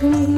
to